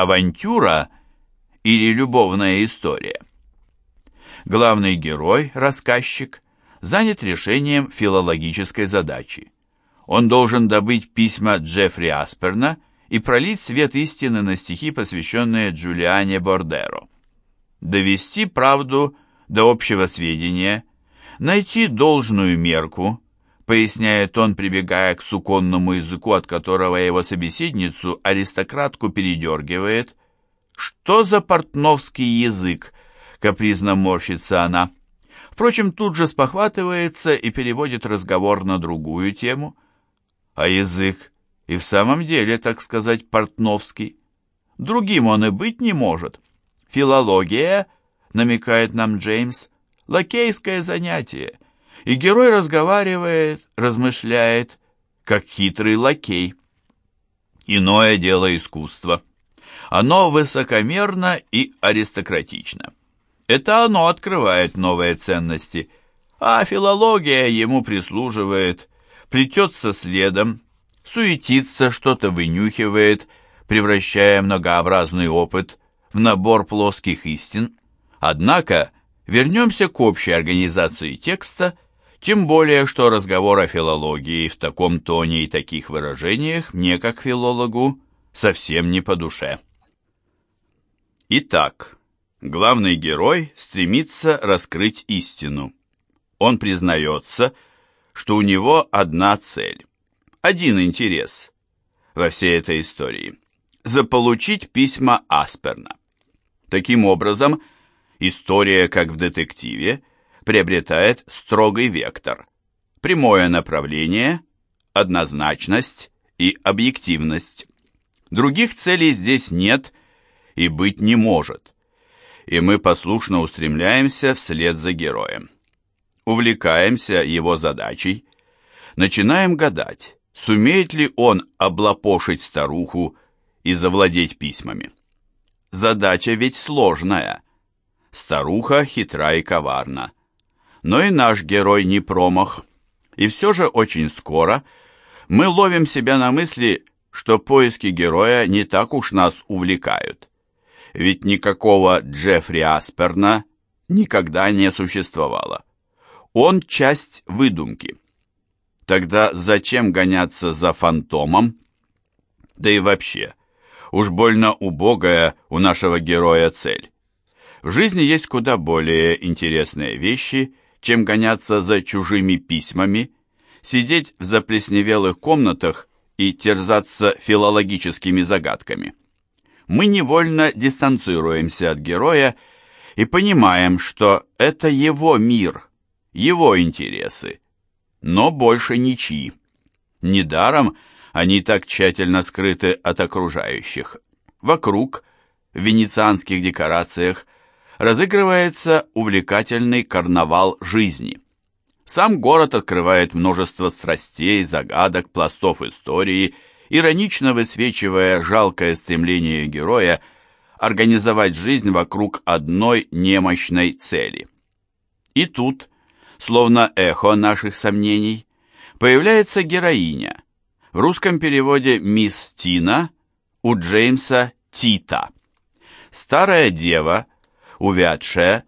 авантюра или любовная история. Главный герой, рассказчик, занят решением филологической задачи. Он должен добыть письма Джеффри Асперна и пролить свет истины на стихи, посвященные Джулиане Бордеро. Довести правду до общего сведения, найти должную мерку, поясняет он, прибегая к суконному языку, от которого его собеседницу аристократку передергивает. «Что за портновский язык?» — капризно морщится она. Впрочем, тут же спохватывается и переводит разговор на другую тему. А язык и в самом деле, так сказать, портновский. Другим он и быть не может. Филология, намекает нам Джеймс, лакейское занятие. И герой разговаривает, размышляет, как хитрый лакей. Иное дело искусства. Оно высокомерно и аристократично. Это оно открывает новые ценности, а филология ему прислуживает, плетется следом, суетится, что-то вынюхивает, превращая многообразный опыт в набор плоских истин. Однако вернемся к общей организации текста, тем более, что разговор о филологии в таком тоне и таких выражениях мне, как филологу, совсем не по душе. Итак, главный герой стремится раскрыть истину. Он признается, что у него одна цель один интерес во всей этой истории – заполучить письма Асперна. Таким образом, история, как в детективе, приобретает строгий вектор, прямое направление, однозначность и объективность. Других целей здесь нет и быть не может, и мы послушно устремляемся вслед за героем. Увлекаемся его задачей, начинаем гадать, Сумеет ли он облапошить старуху и завладеть письмами? Задача ведь сложная. Старуха хитра и коварна. Но и наш герой не промах. И все же очень скоро мы ловим себя на мысли, что поиски героя не так уж нас увлекают. Ведь никакого Джеффри Асперна никогда не существовало. Он часть выдумки. Тогда зачем гоняться за фантомом? Да и вообще, уж больно убогая у нашего героя цель. В жизни есть куда более интересные вещи, чем гоняться за чужими письмами, сидеть в заплесневелых комнатах и терзаться филологическими загадками. Мы невольно дистанцируемся от героя и понимаем, что это его мир, его интересы, но больше ничьи. Недаром они так тщательно скрыты от окружающих. Вокруг, в венецианских декорациях, разыгрывается увлекательный карнавал жизни. Сам город открывает множество страстей, загадок, пластов истории, иронично высвечивая жалкое стремление героя организовать жизнь вокруг одной немощной цели. И тут, словно эхо наших сомнений, появляется героиня. В русском переводе «Мисс Тина» у Джеймса Тита. Старая дева, увядшая,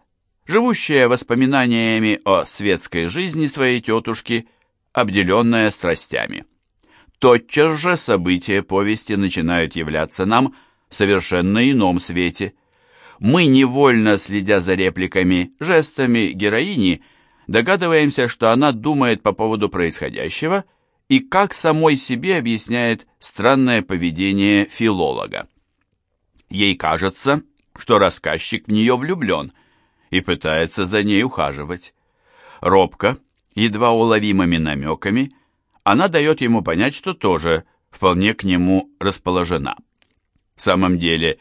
живущая воспоминаниями о светской жизни своей тетушки, обделенная страстями. Тотчас же события повести начинают являться нам в совершенно ином свете. Мы, невольно следя за репликами, жестами героини, догадываемся, что она думает по поводу происходящего и как самой себе объясняет странное поведение филолога. Ей кажется, что рассказчик в нее влюблен и пытается за ней ухаживать. Робко, едва уловимыми намеками, она дает ему понять, что тоже вполне к нему расположена. В самом деле,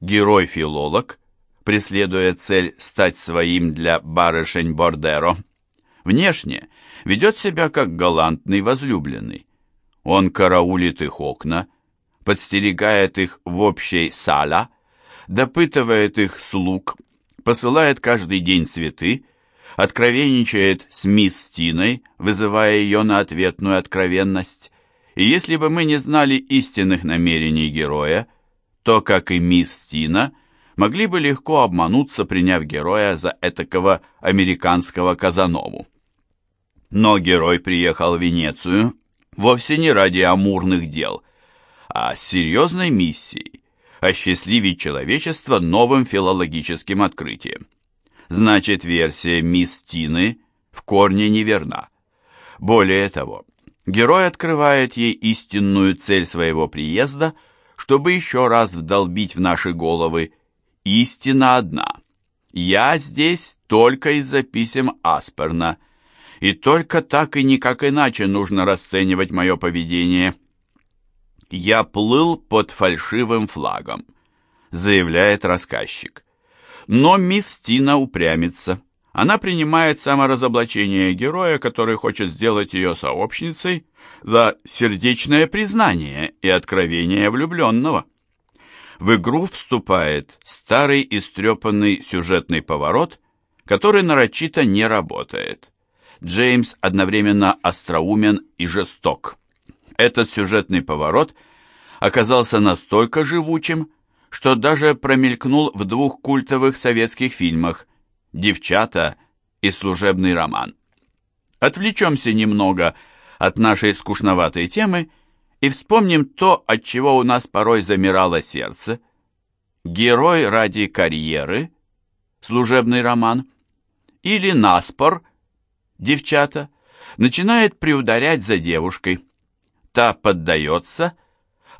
герой-филолог преследуя цель стать своим для барышень Бордеро. Внешне ведет себя как галантный возлюбленный. Он караулит их окна, подстерегает их в общей сала, допытывает их слуг, посылает каждый день цветы, откровенничает с мисс Тиной, вызывая ее на ответную откровенность. И если бы мы не знали истинных намерений героя, то, как и мисс Тина, могли бы легко обмануться, приняв героя за этакого американского Казанову. Но герой приехал в Венецию вовсе не ради амурных дел, а с серьезной миссией – осчастливить человечество новым филологическим открытием. Значит, версия мисс Тины в корне неверна. Более того, герой открывает ей истинную цель своего приезда, чтобы еще раз вдолбить в наши головы истина одна. Я здесь только из-за писем Асперна, и только так и никак иначе нужно расценивать мое поведение. «Я плыл под фальшивым флагом», — заявляет рассказчик. Но мисс Тина упрямится. Она принимает саморазоблачение героя, который хочет сделать ее сообщницей, за сердечное признание и откровение влюбленного. В игру вступает старый истрепанный сюжетный поворот, который нарочито не работает. Джеймс одновременно остроумен и жесток. Этот сюжетный поворот оказался настолько живучим, что даже промелькнул в двух культовых советских фильмах «Девчата» и «Служебный роман». Отвлечемся немного от нашей скучноватой темы и вспомним то, от чего у нас порой замирало сердце. Герой ради карьеры, служебный роман, или наспор, девчата, начинает приударять за девушкой. Та поддается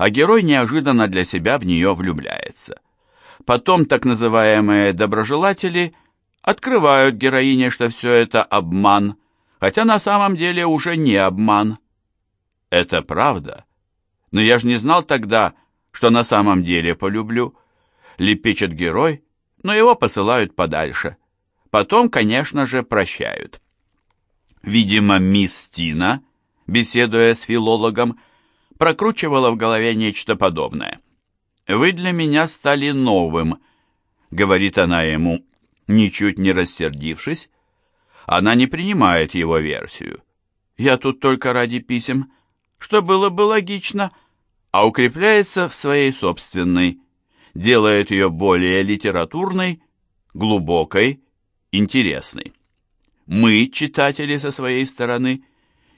а герой неожиданно для себя в нее влюбляется. Потом так называемые доброжелатели открывают героине, что все это обман, хотя на самом деле уже не обман. Это правда. Но я же не знал тогда, что на самом деле полюблю. Лепечет герой, но его посылают подальше. Потом, конечно же, прощают. Видимо, мисс Тина, беседуя с филологом, прокручивала в голове нечто подобное. «Вы для меня стали новым», — говорит она ему, ничуть не рассердившись. Она не принимает его версию. «Я тут только ради писем», что было бы логично, а укрепляется в своей собственной, делает ее более литературной, глубокой, интересной. Мы, читатели со своей стороны,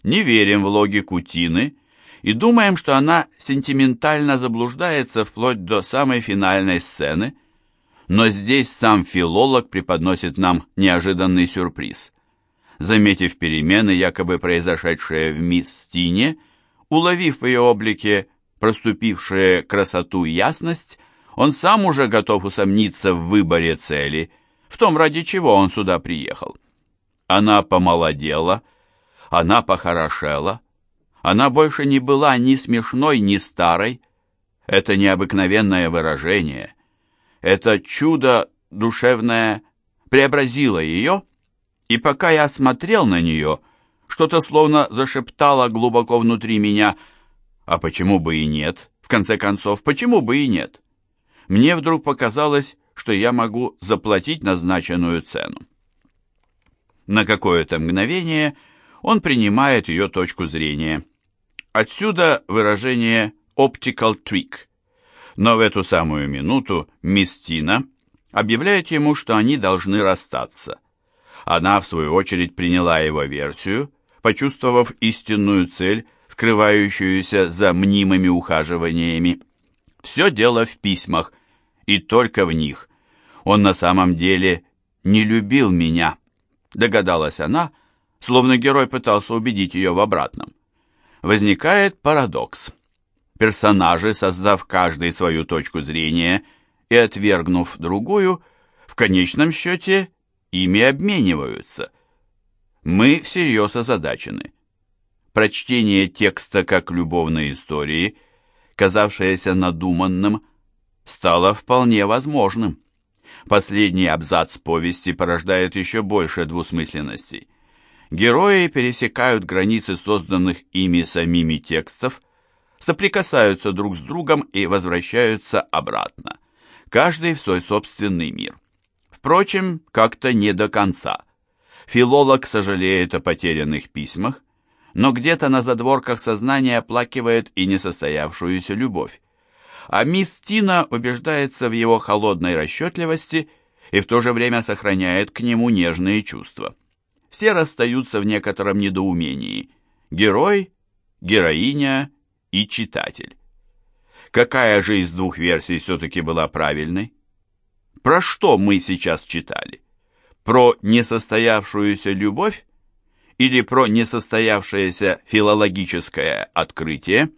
не верим в логику Тины и думаем, что она сентиментально заблуждается вплоть до самой финальной сцены, но здесь сам филолог преподносит нам неожиданный сюрприз. Заметив перемены, якобы произошедшие в мисс Тине, уловив в ее облике проступившие красоту и ясность, он сам уже готов усомниться в выборе цели, в том, ради чего он сюда приехал. Она помолодела, она похорошела, она больше не была ни смешной, ни старой. Это необыкновенное выражение, это чудо душевное преобразило ее, и пока я смотрел на нее, что-то словно зашептало глубоко внутри меня, а почему бы и нет, в конце концов, почему бы и нет? Мне вдруг показалось, что я могу заплатить назначенную цену. На какое-то мгновение он принимает ее точку зрения – Отсюда выражение «optical trick». Но в эту самую минуту мисс Тина объявляет ему, что они должны расстаться. Она, в свою очередь, приняла его версию, почувствовав истинную цель, скрывающуюся за мнимыми ухаживаниями. Все дело в письмах, и только в них. Он на самом деле не любил меня, догадалась она, словно герой пытался убедить ее в обратном возникает парадокс. Персонажи, создав каждый свою точку зрения и отвергнув другую, в конечном счете ими обмениваются. Мы всерьез озадачены. Прочтение текста как любовной истории, казавшееся надуманным, стало вполне возможным. Последний абзац повести порождает еще больше двусмысленностей. Герои пересекают границы созданных ими самими текстов, соприкасаются друг с другом и возвращаются обратно, каждый в свой собственный мир. Впрочем, как-то не до конца. Филолог сожалеет о потерянных письмах, но где-то на задворках сознания оплакивает и несостоявшуюся любовь. а мисс Тина убеждается в его холодной расчетливости и в то же время сохраняет к нему нежные чувства. Все расстаются в некотором недоумении. Герой, героиня и читатель. Какая же из двух версий все-таки была правильной? Про что мы сейчас читали? Про несостоявшуюся любовь или про несостоявшееся филологическое открытие?